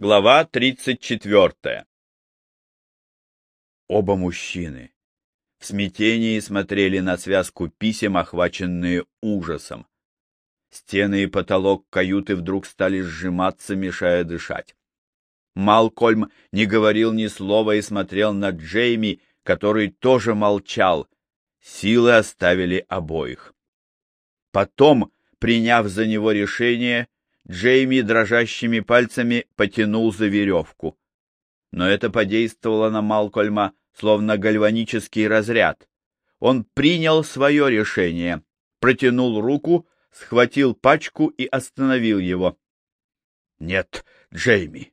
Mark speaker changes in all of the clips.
Speaker 1: Глава 34. Оба мужчины в смятении смотрели на связку писем, охваченные ужасом. Стены и потолок каюты вдруг стали сжиматься, мешая дышать. Малкольм не говорил ни слова и смотрел на Джейми, который тоже молчал. Силы оставили обоих. Потом, приняв за него решение, Джейми дрожащими пальцами потянул за веревку. Но это подействовало на Малкольма, словно гальванический разряд. Он принял свое решение, протянул руку, схватил пачку и остановил его. — Нет, Джейми,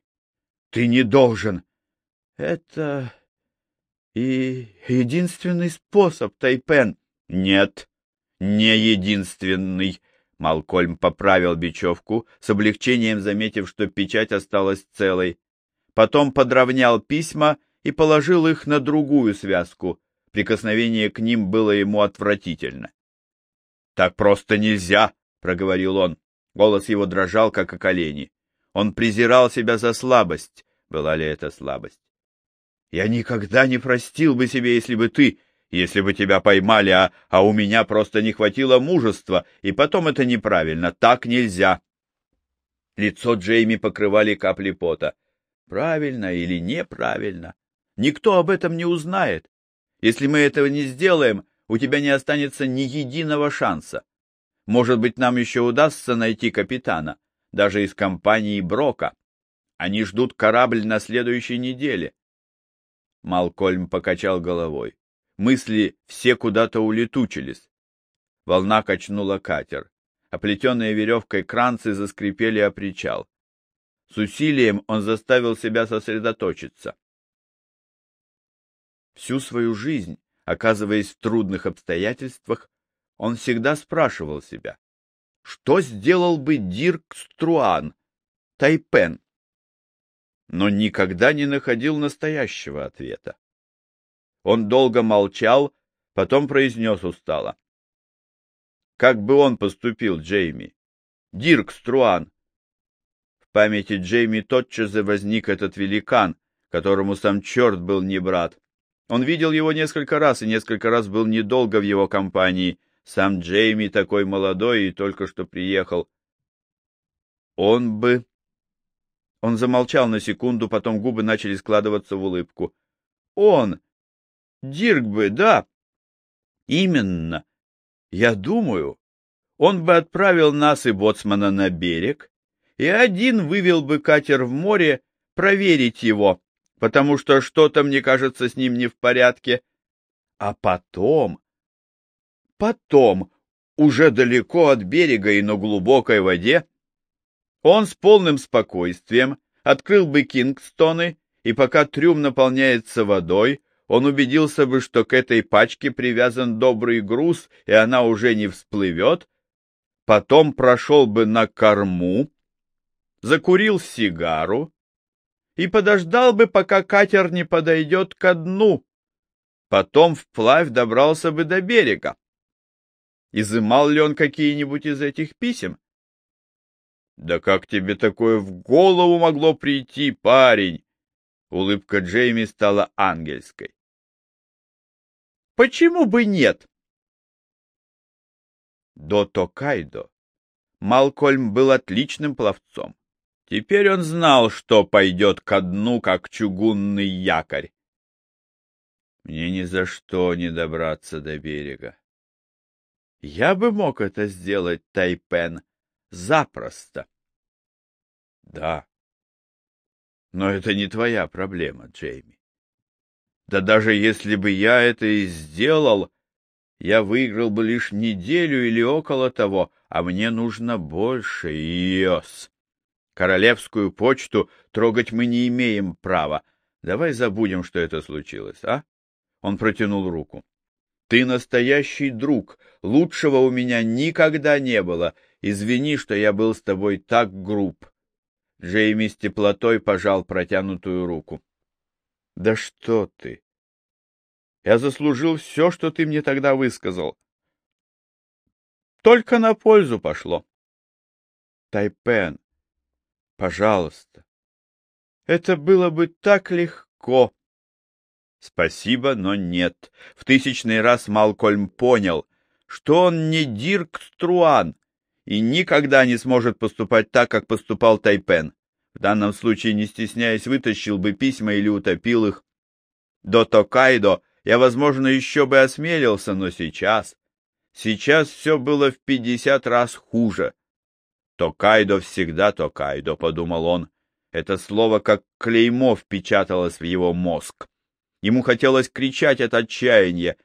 Speaker 1: ты не должен. — Это и единственный способ, Тайпен. — Нет, не единственный. Малкольм поправил бечевку, с облегчением заметив, что печать осталась целой. Потом подровнял письма и положил их на другую связку. Прикосновение к ним было ему отвратительно. — Так просто нельзя, — проговорил он. Голос его дрожал, как о колени. Он презирал себя за слабость. Была ли это слабость? — Я никогда не простил бы себе, если бы ты, если бы тебя поймали, а, а у меня просто не хватило мужества, и потом это неправильно, так нельзя. Лицо Джейми покрывали капли пота. Правильно или неправильно? Никто об этом не узнает. Если мы этого не сделаем, у тебя не останется ни единого шанса. Может быть, нам еще удастся найти капитана, даже из компании Брока. Они ждут корабль на следующей неделе. Малкольм покачал головой. Мысли все куда-то улетучились. Волна качнула катер. Оплетенные веревкой кранцы заскрипели о причал. С усилием он заставил себя сосредоточиться. Всю свою жизнь, оказываясь в трудных обстоятельствах, он всегда спрашивал себя, что сделал бы Дирк Струан, Тайпен? Но никогда не находил настоящего ответа. Он долго молчал, потом произнес устало. Как бы он поступил, Джейми? Дирк Струан. В памяти Джейми тотчас же возник этот великан, которому сам черт был не брат. Он видел его несколько раз и несколько раз был недолго в его компании. Сам Джейми такой молодой и только что приехал. Он бы... Он замолчал на секунду, потом губы начали складываться в улыбку. Он! Дирк бы, да. Именно. Я думаю, он бы отправил нас и боцмана на берег, и один вывел бы катер в море проверить его, потому что что-то, мне кажется, с ним не в порядке. А потом... Потом, уже далеко от берега и на глубокой воде, он с полным спокойствием открыл бы Кингстоны, и пока трюм наполняется водой, он убедился бы, что к этой пачке привязан добрый груз, и она уже не всплывет, потом прошел бы на корму, закурил сигару, и подождал бы, пока катер не подойдет ко дну. Потом вплавь добрался бы до берега. Изымал ли он какие-нибудь из этих писем? Да как тебе такое в голову могло прийти, парень? Улыбка Джейми стала ангельской. Почему бы нет? До Токайдо Малкольм был отличным пловцом. Теперь он знал, что пойдет ко дну, как чугунный якорь. Мне ни за что не добраться до берега. Я бы мог это сделать, Тайпен, запросто. Да. Но это не твоя проблема, Джейми. Да даже если бы я это и сделал, я выиграл бы лишь неделю или около того, а мне нужно больше, Иос. Королевскую почту трогать мы не имеем права. Давай забудем, что это случилось, а? Он протянул руку. Ты настоящий друг. Лучшего у меня никогда не было. Извини, что я был с тобой так груб. Джейми с теплотой пожал протянутую руку. Да что ты? Я заслужил все, что ты мне тогда высказал. Только на пользу пошло. Тайпен, Пожалуйста. Это было бы так легко. Спасибо, но нет. В тысячный раз Малкольм понял, что он не Дирк Струан и никогда не сможет поступать так, как поступал Тайпен. В данном случае, не стесняясь, вытащил бы письма или утопил их. До Токайдо я, возможно, еще бы осмелился, но сейчас... Сейчас все было в пятьдесят раз хуже. Токайдо всегда Токайдо, — подумал он. Это слово как клеймо впечаталось в его мозг. Ему хотелось кричать от отчаяния.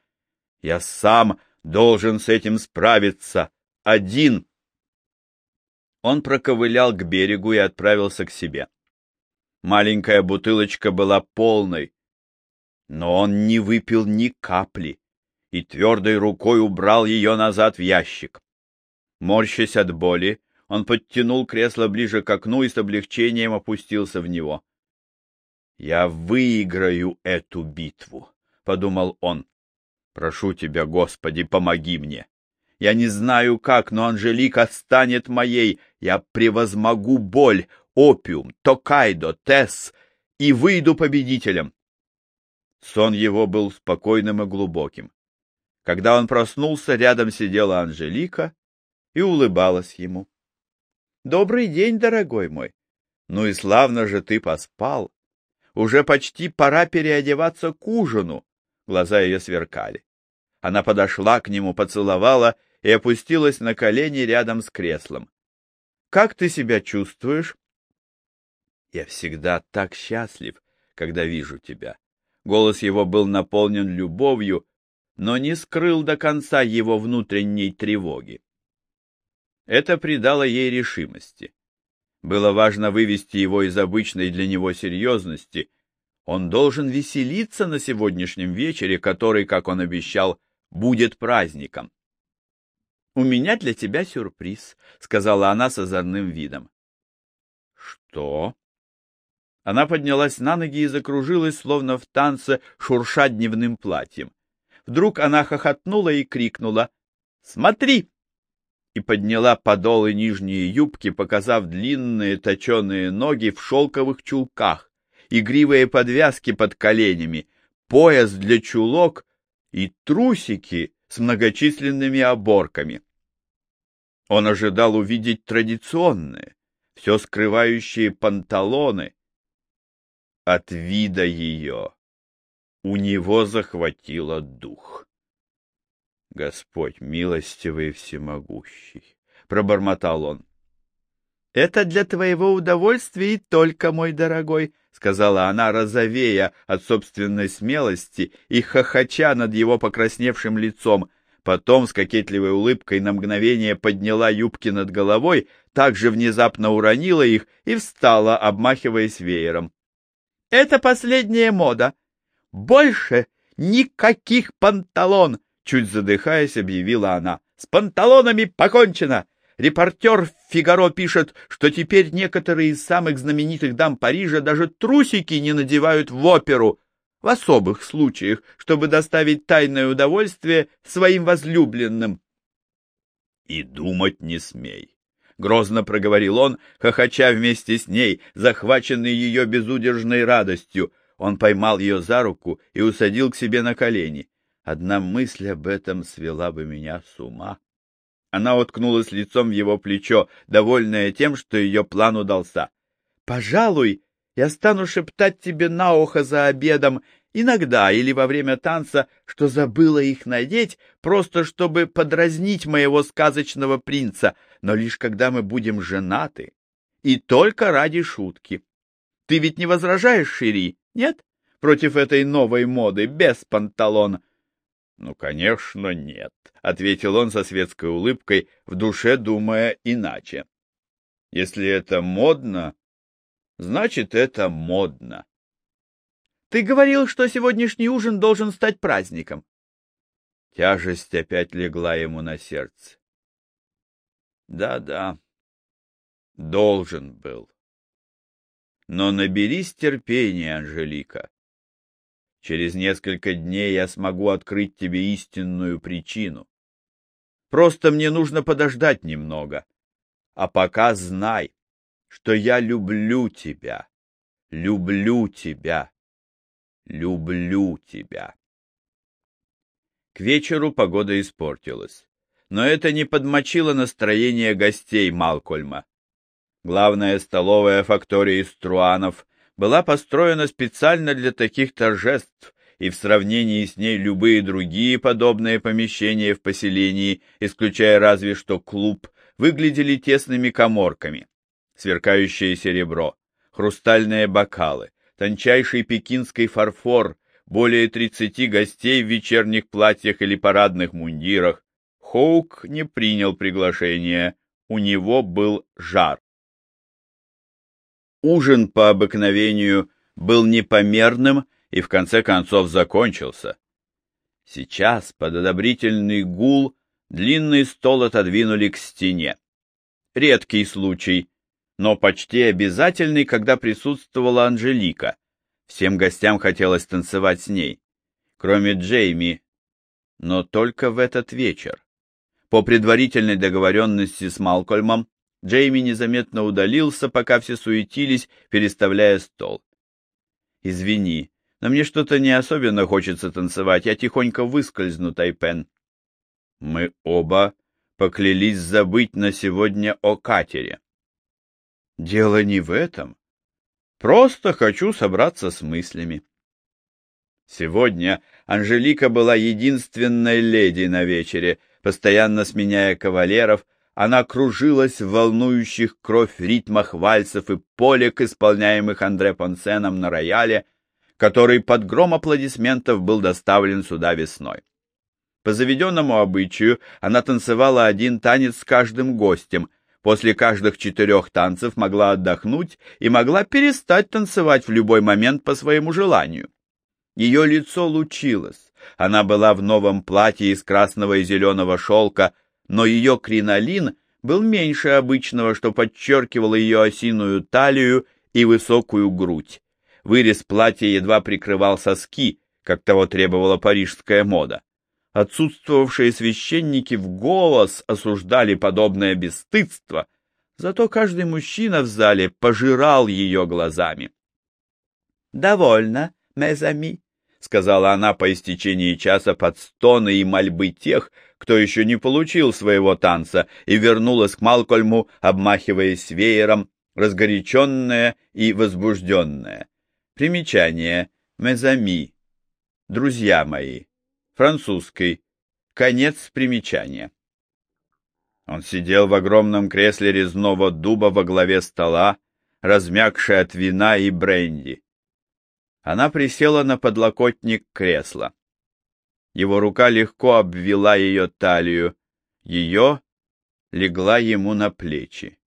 Speaker 1: «Я сам должен с этим справиться! Один!» Он проковылял к берегу и отправился к себе. Маленькая бутылочка была полной, но он не выпил ни капли и твердой рукой убрал ее назад в ящик. Морщась от боли, он подтянул кресло ближе к окну и с облегчением опустился в него. «Я выиграю эту битву», — подумал он. «Прошу тебя, Господи, помоги мне. Я не знаю как, но Анжелика станет моей. Я превозмогу боль, опиум, токайдо, тесс и выйду победителем». Сон его был спокойным и глубоким. Когда он проснулся, рядом сидела Анжелика и улыбалась ему. — Добрый день, дорогой мой. Ну и славно же ты поспал. Уже почти пора переодеваться к ужину. Глаза ее сверкали. Она подошла к нему, поцеловала и опустилась на колени рядом с креслом. — Как ты себя чувствуешь? — Я всегда так счастлив, когда вижу тебя. Голос его был наполнен любовью, но не скрыл до конца его внутренней тревоги. Это придало ей решимости. Было важно вывести его из обычной для него серьезности. Он должен веселиться на сегодняшнем вечере, который, как он обещал, будет праздником. — У меня для тебя сюрприз, — сказала она с озорным видом. — Что? Она поднялась на ноги и закружилась, словно в танце, шурша дневным платьем. Вдруг она хохотнула и крикнула «Смотри!» и подняла подолы нижней юбки, показав длинные точеные ноги в шелковых чулках, игривые подвязки под коленями, пояс для чулок и трусики с многочисленными оборками. Он ожидал увидеть традиционные, все скрывающие панталоны. От вида ее у него захватило дух. Господь милостивый и всемогущий, — пробормотал он. — Это для твоего удовольствия и только, мой дорогой, — сказала она, розовея от собственной смелости и хохоча над его покрасневшим лицом. Потом с кокетливой улыбкой на мгновение подняла юбки над головой, также внезапно уронила их и встала, обмахиваясь веером. — Это последняя мода. Больше никаких панталон! Чуть задыхаясь, объявила она. «С панталонами покончено! Репортер «Фигаро» пишет, что теперь некоторые из самых знаменитых дам Парижа даже трусики не надевают в оперу, в особых случаях, чтобы доставить тайное удовольствие своим возлюбленным. «И думать не смей», — грозно проговорил он, хохоча вместе с ней, захваченный ее безудержной радостью. Он поймал ее за руку и усадил к себе на колени. Одна мысль об этом свела бы меня с ума. Она уткнулась лицом в его плечо, довольная тем, что ее план удался. — Пожалуй, я стану шептать тебе на ухо за обедом, иногда или во время танца, что забыла их надеть, просто чтобы подразнить моего сказочного принца, но лишь когда мы будем женаты. И только ради шутки. Ты ведь не возражаешь, Шири, нет? Против этой новой моды, без панталон. «Ну, конечно, нет», — ответил он со светской улыбкой, в душе думая иначе. «Если это модно, значит, это модно». «Ты говорил, что сегодняшний ужин должен стать праздником». Тяжесть опять легла ему на сердце. «Да-да, должен был. Но наберись терпения, Анжелика. Через несколько дней я смогу открыть тебе истинную причину. Просто мне нужно подождать немного. А пока знай, что я люблю тебя. люблю тебя, люблю тебя. К вечеру погода испортилась, но это не подмочило настроение гостей Малкольма. Главная столовая фактории Струанов была построена специально для таких торжеств, и в сравнении с ней любые другие подобные помещения в поселении, исключая разве что клуб, выглядели тесными коморками. Сверкающее серебро, хрустальные бокалы, тончайший пекинский фарфор, более тридцати гостей в вечерних платьях или парадных мундирах. Хоук не принял приглашение, у него был жар. Ужин по обыкновению был непомерным и в конце концов закончился. Сейчас под одобрительный гул длинный стол отодвинули к стене. Редкий случай, но почти обязательный, когда присутствовала Анжелика. Всем гостям хотелось танцевать с ней, кроме Джейми, но только в этот вечер. По предварительной договоренности с Малкольмом, Джейми незаметно удалился, пока все суетились, переставляя стол. «Извини, но мне что-то не особенно хочется танцевать, я тихонько выскользну, Тайпен». Мы оба поклялись забыть на сегодня о катере. Дело не в этом. Просто хочу собраться с мыслями. Сегодня Анжелика была единственной леди на вечере, постоянно сменяя кавалеров, она кружилась в волнующих кровь ритмах вальсов и полек, исполняемых Андре Понсеном на рояле, который под гром аплодисментов был доставлен сюда весной. По заведенному обычаю она танцевала один танец с каждым гостем, после каждых четырех танцев могла отдохнуть и могла перестать танцевать в любой момент по своему желанию. Ее лицо лучилось, она была в новом платье из красного и зеленого шелка, но ее кринолин был меньше обычного, что подчеркивало ее осиную талию и высокую грудь. Вырез платья едва прикрывал соски, как того требовала парижская мода. Отсутствовавшие священники в голос осуждали подобное бесстыдство, зато каждый мужчина в зале пожирал ее глазами. «Довольно, мезами», — сказала она по истечении часа под стоны и мольбы тех, кто еще не получил своего танца, и вернулась к Малкольму, обмахиваясь веером, разгоряченная и возбужденная. Примечание. Мезами. Друзья мои. Французский. Конец примечания. Он сидел в огромном кресле резного дуба во главе стола, размягший от вина и бренди. Она присела на подлокотник кресла. Его рука легко обвела ее талию, ее легла ему на плечи.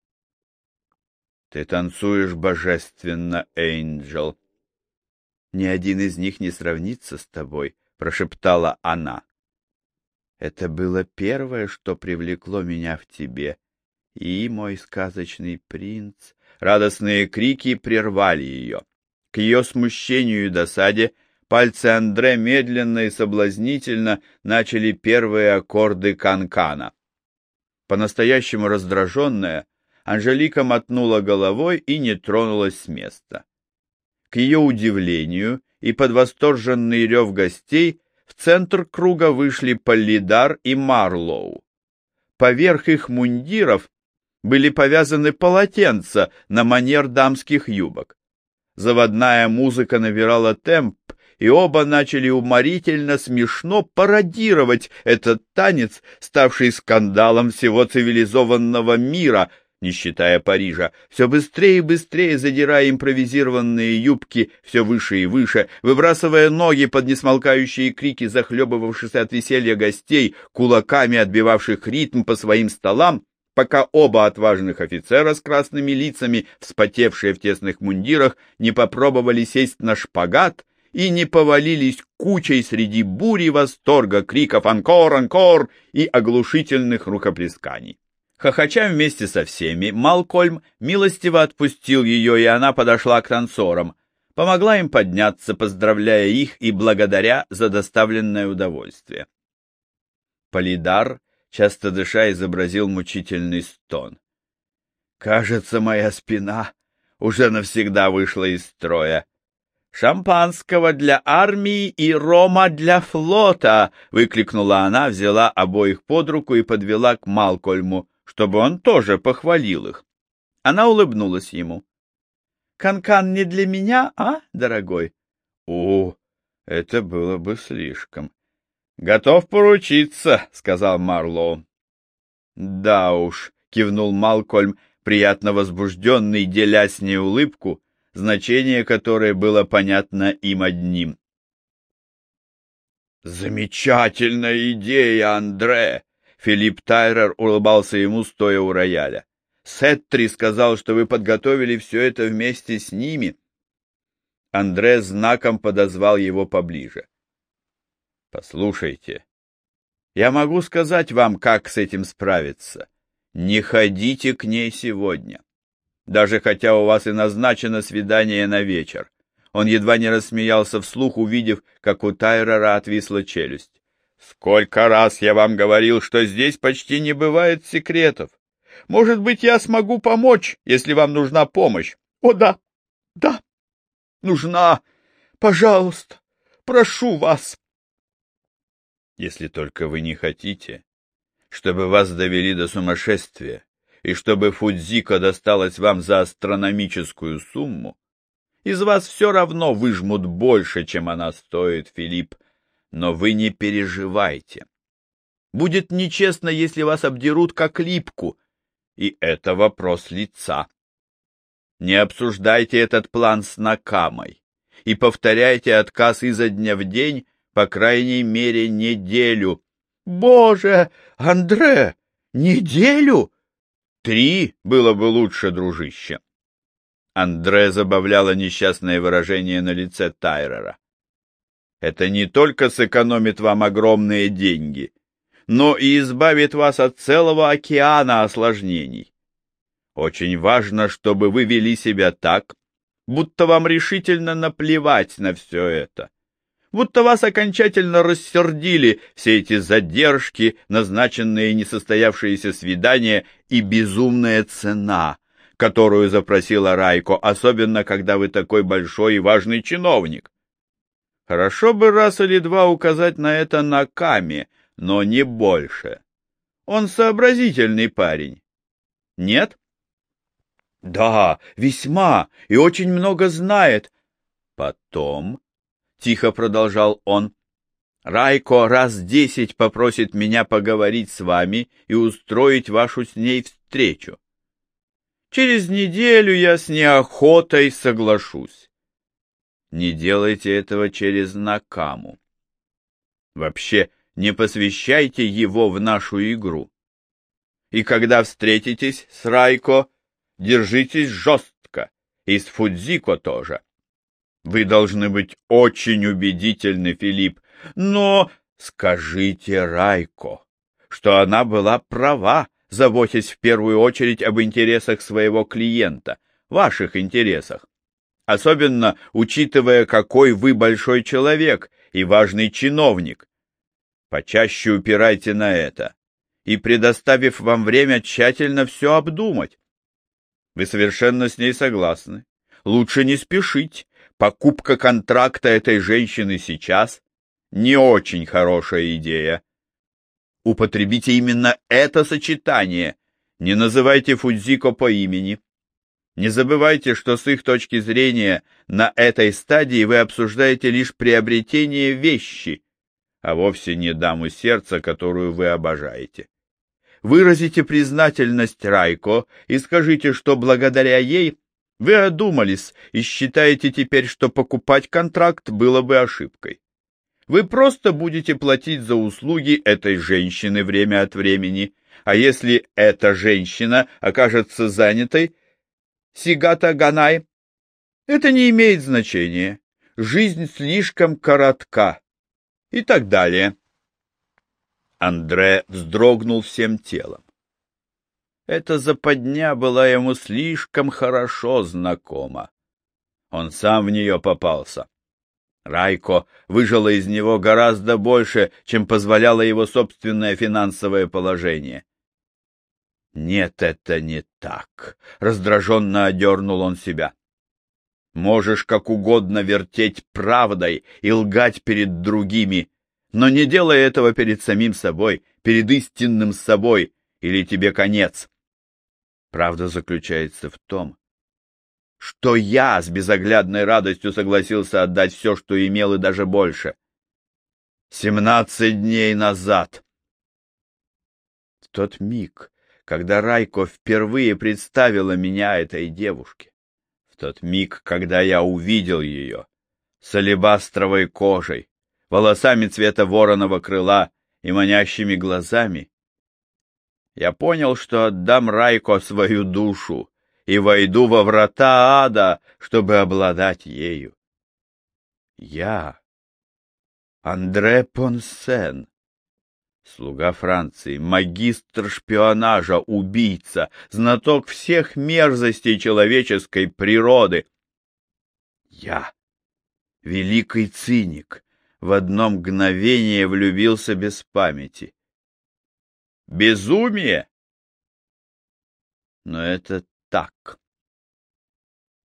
Speaker 1: «Ты танцуешь божественно, Эйнджел. Ни один из них не сравнится с тобой», — прошептала она. «Это было первое, что привлекло меня в тебе, и мой сказочный принц...» Радостные крики прервали ее. К ее смущению и досаде Пальцы Андре медленно и соблазнительно начали первые аккорды канкана. По-настоящему раздраженная, Анжелика мотнула головой и не тронулась с места. К ее удивлению и под восторженный рев гостей в центр круга вышли Полидар и Марлоу. Поверх их мундиров были повязаны полотенца на манер дамских юбок. Заводная музыка набирала темп, и оба начали уморительно смешно пародировать этот танец, ставший скандалом всего цивилизованного мира, не считая Парижа, все быстрее и быстрее задирая импровизированные юбки все выше и выше, выбрасывая ноги под несмолкающие крики захлебывавшихся от веселья гостей, кулаками отбивавших ритм по своим столам, пока оба отважных офицера с красными лицами, вспотевшие в тесных мундирах, не попробовали сесть на шпагат и не повалились кучей среди бури восторга, криков «Анкор! Анкор!» и оглушительных рукоплесканий. Хохоча вместе со всеми, Малкольм милостиво отпустил ее, и она подошла к танцорам, помогла им подняться, поздравляя их и благодаря за доставленное удовольствие. Полидар, часто дыша, изобразил мучительный стон. «Кажется, моя спина уже навсегда вышла из строя. «Шампанского для армии и рома для флота!» — выкликнула она, взяла обоих под руку и подвела к Малкольму, чтобы он тоже похвалил их. Она улыбнулась ему. «Канкан не для меня, а, дорогой?» «О, это было бы слишком». «Готов поручиться», — сказал Марлоу. «Да уж», — кивнул Малкольм, приятно возбужденный, деля с ней улыбку, значение которой было понятно им одним. «Замечательная идея, Андре!» Филипп Тайрер улыбался ему, стоя у рояля. «Сеттри сказал, что вы подготовили все это вместе с ними». Андре знаком подозвал его поближе. «Послушайте, я могу сказать вам, как с этим справиться. Не ходите к ней сегодня даже хотя у вас и назначено свидание на вечер. Он едва не рассмеялся вслух, увидев, как у Тайрера отвисла челюсть. «Сколько раз я вам говорил, что здесь почти не бывает секретов. Может быть, я смогу помочь, если вам нужна помощь. О, да, да, нужна. Пожалуйста, прошу вас». «Если только вы не хотите, чтобы вас довели до сумасшествия, и чтобы Фудзика досталась вам за астрономическую сумму, из вас все равно выжмут больше, чем она стоит, Филипп, но вы не переживайте. Будет нечестно, если вас обдерут как липку, и это вопрос лица. Не обсуждайте этот план с Накамой и повторяйте отказ изо дня в день, по крайней мере, неделю. Боже, Андре, неделю? Три было бы лучше, дружище. Андре забавляло несчастное выражение на лице Тайрера. Это не только сэкономит вам огромные деньги, но и избавит вас от целого океана осложнений. Очень важно, чтобы вы вели себя так, будто вам решительно наплевать на все это будто вас окончательно рассердили все эти задержки, назначенные несостоявшиеся свидания и безумная цена, которую запросила Райко, особенно когда вы такой большой и важный чиновник. Хорошо бы раз или два указать на это на Каме, но не больше. Он сообразительный парень. Нет? Да, весьма, и очень много знает. Потом — тихо продолжал он. «Райко раз десять попросит меня поговорить с вами и устроить вашу с ней встречу. Через неделю я с неохотой соглашусь. Не делайте этого через Накаму. Вообще, не посвящайте его в нашу игру. И когда встретитесь с Райко, держитесь жестко, и с Фудзико тоже. Вы должны быть очень убедительны, Филипп, но скажите Райко, что она была права, заботясь в первую очередь об интересах своего клиента, ваших интересах. Особенно учитывая, какой вы большой человек и важный чиновник. Почаще упирайте на это и, предоставив вам время, тщательно все обдумать. Вы совершенно с ней согласны. Лучше не спешить покупка контракта этой женщины сейчас не очень хорошая идея. Употребите именно это сочетание. Не называйте Фудзико по имени. Не забывайте, что с их точки зрения на этой стадии вы обсуждаете лишь приобретение вещи, а вовсе не даму сердца, которую вы обожаете. Выразите признательность Райко и скажите, что благодаря ей вы одумались и считаете теперь, что покупать контракт было бы ошибкой. Вы просто будете платить за услуги этой женщины время от времени, а если эта женщина окажется занятой, Сигата Ганай, это не имеет значения. Жизнь слишком коротка. И так далее. Андре вздрогнул всем телом. Эта западня была ему слишком хорошо знакома. Он сам в нее попался. Райко выжила из него гораздо больше, чем позволяло его собственное финансовое положение. Нет, это не так. Раздраженно одернул он себя. Можешь как угодно вертеть правдой и лгать перед другими, но не делай этого перед самим собой, перед истинным собой, или тебе конец. Правда заключается в том, что я с безоглядной радостью согласился отдать все, что имел, и даже больше. Семнадцать дней назад. В тот миг, когда Райко впервые представила меня этой девушке, в тот миг, когда я увидел ее с алебастровой кожей, волосами цвета вороного крыла и манящими глазами, я понял, что отдам Райко свою душу и войду во врата ада, чтобы обладать ею. Я, Андре Понсен, слуга Франции, магистр шпионажа, убийца, знаток всех мерзостей человеческой природы. Я, великий циник, в одно мгновение влюбился без памяти. Безумие! Но это так.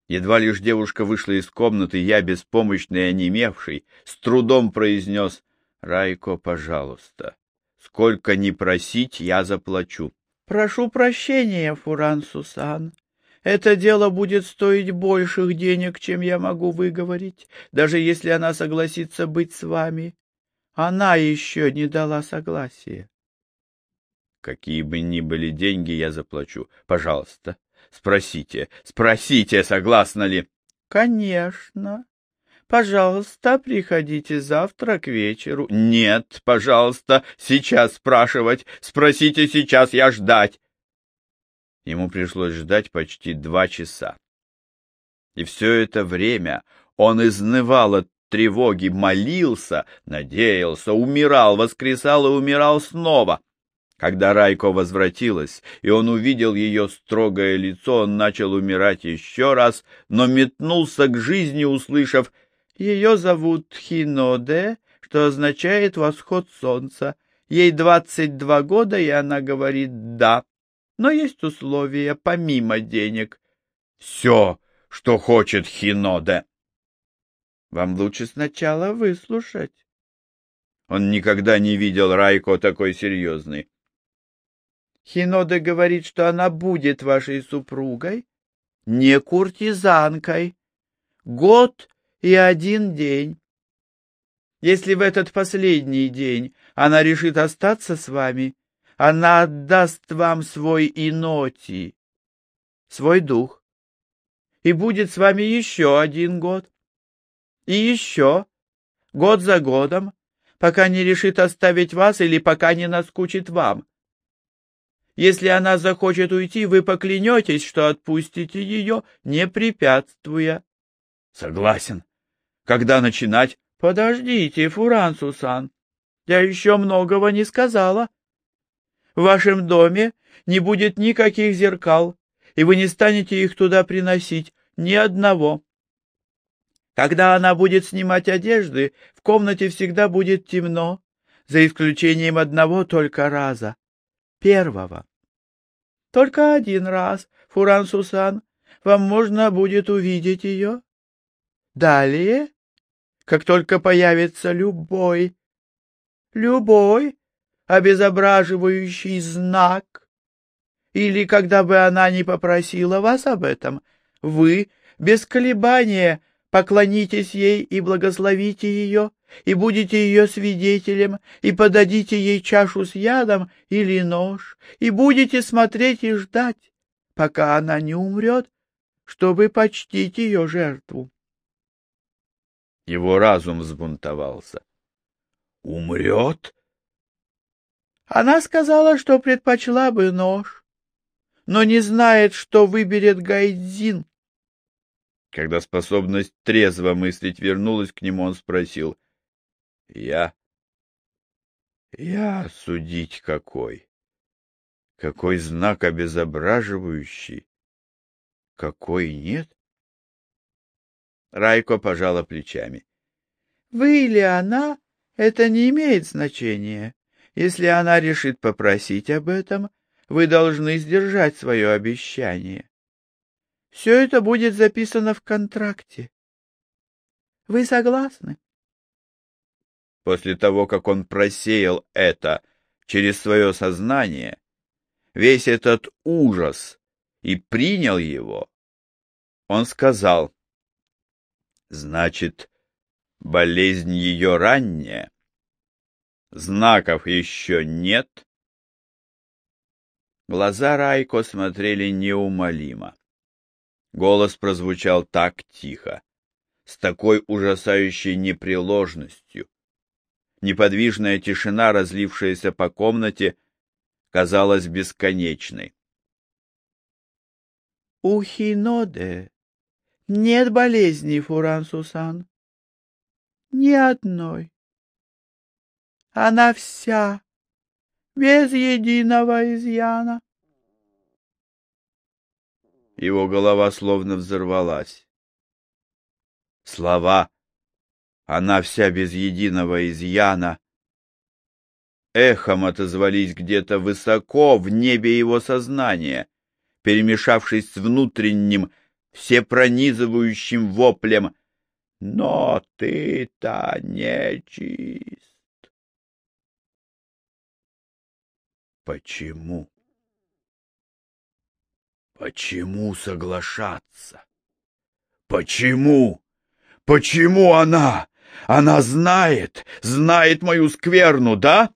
Speaker 1: Едва лишь девушка вышла из комнаты, я, беспомощный и онемевший, с трудом произнес «Райко, пожалуйста, сколько ни просить, я заплачу».
Speaker 2: «Прошу прощения, Фуран Сусан. Это дело будет стоить больших денег, чем я могу выговорить, даже если она согласится быть с вами. Она еще не дала согласия».
Speaker 1: Какие бы ни были деньги, я заплачу. Пожалуйста, спросите, спросите, согласна ли.
Speaker 2: Конечно. Пожалуйста, приходите завтра к вечеру.
Speaker 1: Нет, пожалуйста, сейчас спрашивать. Спросите сейчас, я ждать. Ему пришлось ждать почти два часа. И все это время он изнывал от тревоги, молился, надеялся, умирал, воскресал и умирал снова. Когда Райко возвратилась, и он увидел ее строгое лицо, он начал умирать еще раз, но метнулся к жизни, услышав «Ее зовут Хиноде, что означает «восход солнца». Ей двадцать два года, и она говорит «да». Но есть условия, помимо денег. Все, что хочет Хиноде. Вам лучше сначала выслушать. Он никогда не видел Райко такой серьезный. Хинода говорит, что она будет вашей супругой, не куртизанкой. Год и один день. Если в этот последний день она решит остаться с вами, она отдаст вам свой иноти, свой дух, и будет с вами еще один год, и еще, год за годом, пока не решит оставить вас или пока не наскучит вам. Если она захочет уйти, вы поклянетесь, что отпустите ее, не препятствуя. — Согласен. Когда начинать? — Подождите, Фуран Сусан. Я еще многого не сказала. В вашем доме не будет никаких зеркал, и вы не станете их туда приносить, ни одного. Когда она будет снимать одежды, в комнате всегда будет темно, за исключением одного только раза первого. Только один раз, Фуран Сусан, вам можно будет увидеть ее. Далее, как только появится любой, любой обезображивающий знак, или когда бы она не попросила вас об этом, вы без колебания поклонитесь ей и благословите ее, и будете ее свидетелем, и подадите ей чашу с ядом или нож, и будете смотреть и ждать, пока она не умрет, чтобы почтить ее жертву. Его разум взбунтовался. «Умрет?»
Speaker 2: Она сказала, что предпочла бы нож, но не знает, что выберет Гайдзин.
Speaker 1: Когда способность трезво мыслить вернулась к нему, он спросил — я... Я судить какой? Какой знак обезображивающий? Какой нет? Райко пожала плечами.
Speaker 2: Вы или она, это не имеет значения. Если она решит попросить об этом, вы должны сдержать свое обещание. Все это будет записано в контракте. Вы согласны?
Speaker 1: После того, как он просеял это через свое сознание, весь этот ужас и принял его, он сказал, «Значит, болезнь ее ранняя? Знаков еще нет?» Глаза Райко смотрели неумолимо. Голос прозвучал так тихо, с такой ужасающей непреложностью. Неподвижная тишина, разлившаяся по комнате, казалась бесконечной.
Speaker 2: — У Хиноде нет болезни, Фуран Сусан. Ни одной. Она вся без единого изъяна.
Speaker 1: Его голова словно взорвалась. Слова «она вся без единого изъяна» эхом отозвались где-то высоко в небе его сознания, перемешавшись с внутренним, всепронизывающим воплем «Но ты-то нечист!» Почему? Почему соглашаться? Почему? Почему она? Она знает, знает мою скверну, да?